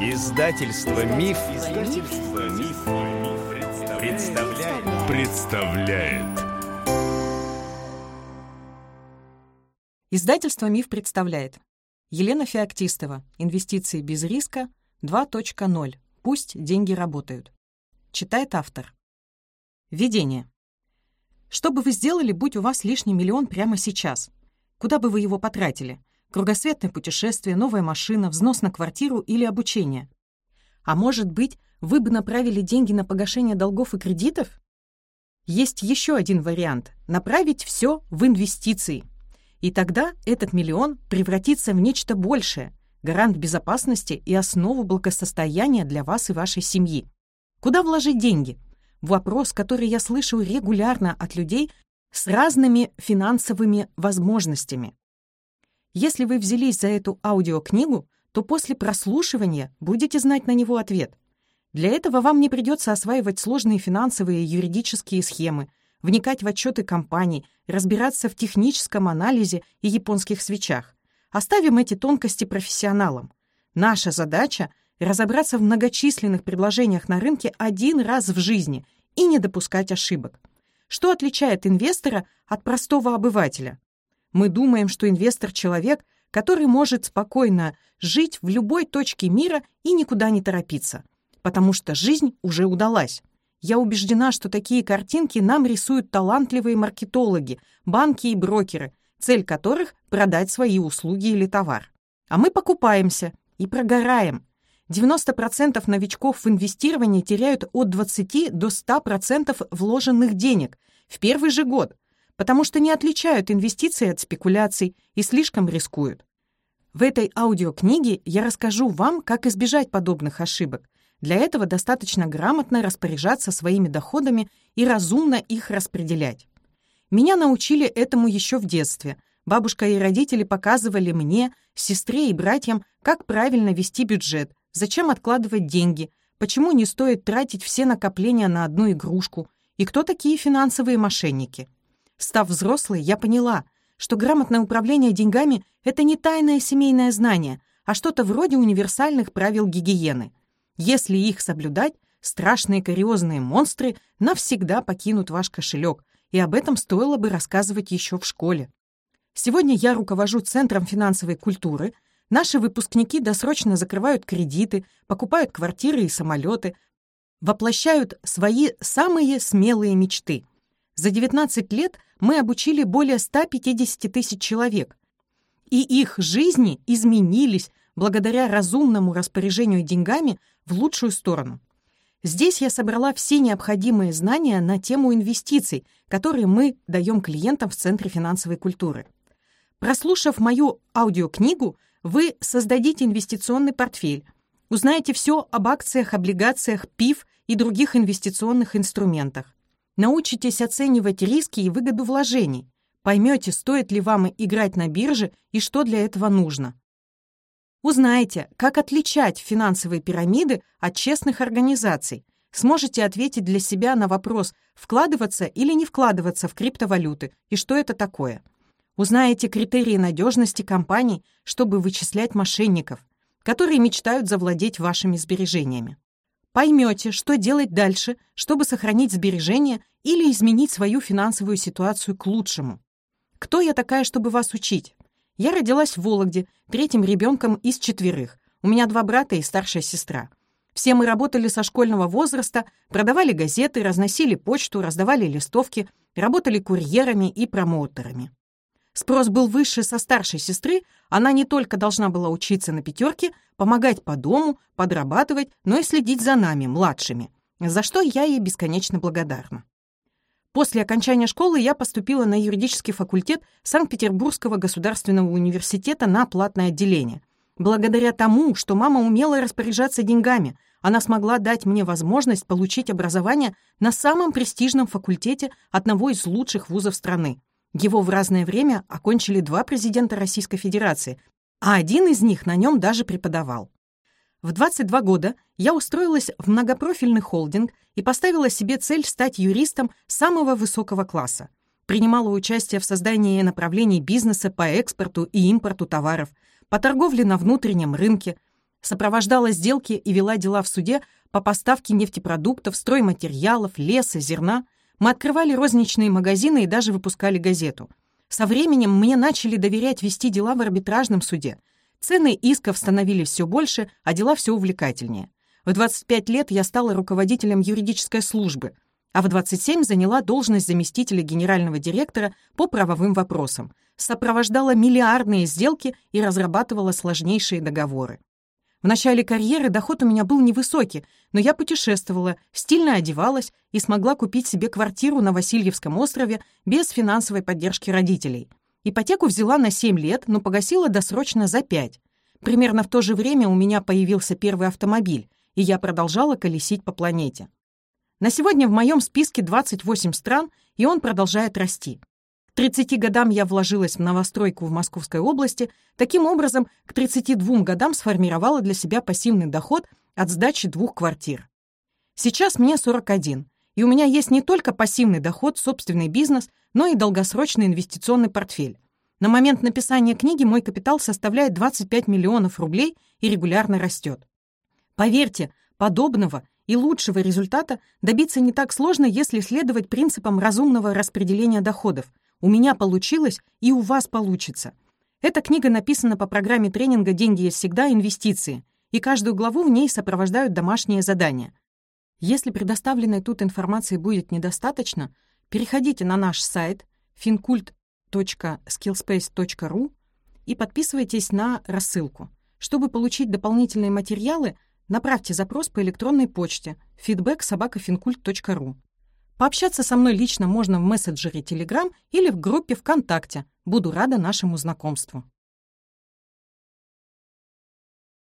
Издательство Миф, Издательство Миф, представляет. представляет. Издательство Миф представляет. Елена Феоктистова. Инвестиции без риска 2.0. Пусть деньги работают. Читает автор. Введение. Что бы вы сделали, будь у вас лишний миллион прямо сейчас? Куда бы вы его потратили? Кругосветное путешествие, новая машина, взнос на квартиру или обучение? А может быть, вы бы направили деньги на погашение долгов и кредитов? Есть еще один вариант — направить все в инвестиции. И тогда этот миллион превратится в нечто большее, гарант безопасности и основу благосостояния для вас и вашей семьи. Куда вложить деньги? Вопрос, который я слышу регулярно от людей с разными финансовыми возможностями. Если вы взялись за эту аудиокнигу, то после прослушивания будете знать на него ответ. Для этого вам не придется осваивать сложные финансовые и юридические схемы, вникать в отчеты компаний, разбираться в техническом анализе и японских свечах. Оставим эти тонкости профессионалам. Наша задача — разобраться в многочисленных предложениях на рынке один раз в жизни и не допускать ошибок. Что отличает инвестора от простого обывателя? Мы думаем, что инвестор — человек, который может спокойно жить в любой точке мира и никуда не торопиться, потому что жизнь уже удалась. Я убеждена, что такие картинки нам рисуют талантливые маркетологи, банки и брокеры, цель которых — продать свои услуги или товар. А мы покупаемся и прогораем. 90% новичков в инвестировании теряют от 20 до 100% вложенных денег в первый же год — потому что не отличают инвестиции от спекуляций и слишком рискуют. В этой аудиокниге я расскажу вам, как избежать подобных ошибок. Для этого достаточно грамотно распоряжаться своими доходами и разумно их распределять. Меня научили этому еще в детстве. Бабушка и родители показывали мне, сестре и братьям, как правильно вести бюджет, зачем откладывать деньги, почему не стоит тратить все накопления на одну игрушку и кто такие финансовые мошенники. Став взрослой, я поняла, что грамотное управление деньгами — это не тайное семейное знание, а что-то вроде универсальных правил гигиены. Если их соблюдать, страшные кариозные монстры навсегда покинут ваш кошелек, и об этом стоило бы рассказывать еще в школе. Сегодня я руковожу Центром финансовой культуры. Наши выпускники досрочно закрывают кредиты, покупают квартиры и самолеты, воплощают свои самые смелые мечты. За 19 лет мы обучили более 150 тысяч человек, и их жизни изменились благодаря разумному распоряжению деньгами в лучшую сторону. Здесь я собрала все необходимые знания на тему инвестиций, которые мы даем клиентам в Центре финансовой культуры. Прослушав мою аудиокнигу, вы создадите инвестиционный портфель, узнаете все об акциях, облигациях, ПИФ и других инвестиционных инструментах. Научитесь оценивать риски и выгоду вложений. Поймете, стоит ли вам играть на бирже и что для этого нужно. Узнаете, как отличать финансовые пирамиды от честных организаций. Сможете ответить для себя на вопрос, вкладываться или не вкладываться в криптовалюты и что это такое. Узнаете критерии надежности компаний, чтобы вычислять мошенников, которые мечтают завладеть вашими сбережениями поймете, что делать дальше, чтобы сохранить сбережения или изменить свою финансовую ситуацию к лучшему. Кто я такая, чтобы вас учить? Я родилась в Вологде, третьим ребенком из четверых. У меня два брата и старшая сестра. Все мы работали со школьного возраста, продавали газеты, разносили почту, раздавали листовки, работали курьерами и промоутерами. Спрос был выше со старшей сестры, она не только должна была учиться на пятерке, помогать по дому, подрабатывать, но и следить за нами, младшими, за что я ей бесконечно благодарна. После окончания школы я поступила на юридический факультет Санкт-Петербургского государственного университета на платное отделение. Благодаря тому, что мама умела распоряжаться деньгами, она смогла дать мне возможность получить образование на самом престижном факультете одного из лучших вузов страны. Его в разное время окончили два президента Российской Федерации, а один из них на нем даже преподавал. В 22 года я устроилась в многопрофильный холдинг и поставила себе цель стать юристом самого высокого класса. Принимала участие в создании направлений бизнеса по экспорту и импорту товаров, по торговле на внутреннем рынке. Сопровождала сделки и вела дела в суде по поставке нефтепродуктов, стройматериалов, леса, зерна. Мы открывали розничные магазины и даже выпускали газету. Со временем мне начали доверять вести дела в арбитражном суде. Цены исков становились все больше, а дела все увлекательнее. В 25 лет я стала руководителем юридической службы, а в 27 заняла должность заместителя генерального директора по правовым вопросам, сопровождала миллиардные сделки и разрабатывала сложнейшие договоры. В начале карьеры доход у меня был невысокий, но я путешествовала, стильно одевалась и смогла купить себе квартиру на Васильевском острове без финансовой поддержки родителей. Ипотеку взяла на 7 лет, но погасила досрочно за 5. Примерно в то же время у меня появился первый автомобиль, и я продолжала колесить по планете. На сегодня в моем списке 28 стран, и он продолжает расти. 30 годам я вложилась в новостройку в Московской области, таким образом к 32 годам сформировала для себя пассивный доход от сдачи двух квартир. Сейчас мне 41, и у меня есть не только пассивный доход, собственный бизнес, но и долгосрочный инвестиционный портфель. На момент написания книги мой капитал составляет 25 миллионов рублей и регулярно растет. Поверьте, подобного и лучшего результата добиться не так сложно, если следовать принципам разумного распределения доходов – у меня получилось, и у вас получится. Эта книга написана по программе тренинга «Деньги есть всегда. Инвестиции», и каждую главу в ней сопровождают домашние задания. Если предоставленной тут информации будет недостаточно, переходите на наш сайт fincult.skillspace.ru и подписывайтесь на рассылку. Чтобы получить дополнительные материалы, направьте запрос по электронной почте feedback собакафинкульт.ру. Пообщаться со мной лично можно в мессенджере Telegram или в группе ВКонтакте. Буду рада нашему знакомству.